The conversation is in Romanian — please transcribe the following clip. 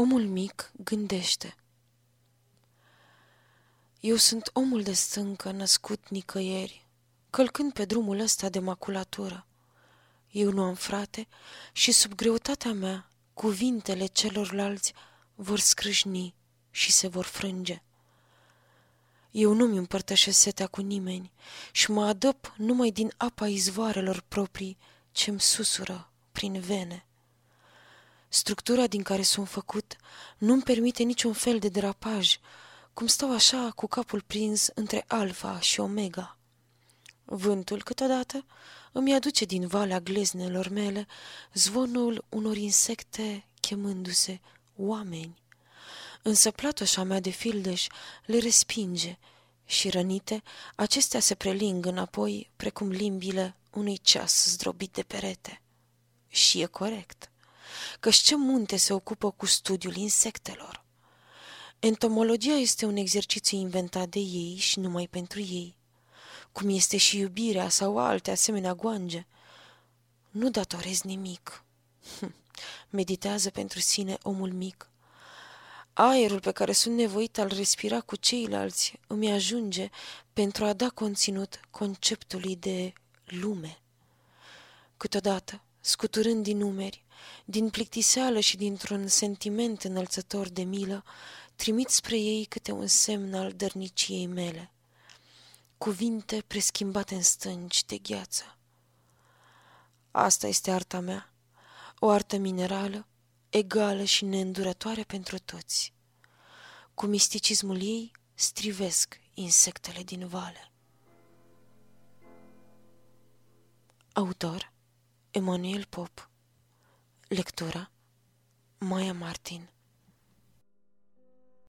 Omul mic gândește. Eu sunt omul de stâncă născut nicăieri, călcând pe drumul ăsta de maculatură. Eu nu am frate și sub greutatea mea cuvintele celorlalți vor scrâșni și se vor frânge. Eu nu-mi împărtășesc setea cu nimeni și mă adăp numai din apa izvoarelor proprii ce-mi susură prin vene. Structura din care sunt făcut nu-mi permite niciun fel de derapaj, cum stau așa cu capul prins între alfa și omega. Vântul câteodată îmi aduce din valea gleznelor mele zvonul unor insecte chemându-se oameni. Însă platoșa mea de fildeș le respinge și rănite, acestea se preling înapoi precum limbile unui ceas zdrobit de perete. Și e corect, căci ce munte se ocupă cu studiul insectelor? Entomologia este un exercițiu inventat de ei și numai pentru ei, cum este și iubirea sau alte asemenea goange. Nu datorez nimic. Meditează pentru sine omul mic. Aerul pe care sunt nevoit al respira cu ceilalți îmi ajunge pentru a da conținut conceptului de lume. Câteodată, scuturând din numeri, din plictiseală și dintr-un sentiment înălțător de milă, trimit spre ei câte un semn al dărniciei mele. Cuvinte preschimbate în stânci de gheață. Asta este arta mea, o artă minerală, egală și neîndurătoare pentru toți. Cu misticismul ei strivesc insectele din vale. Autor Emanuel Pop Lectura? Maya Martin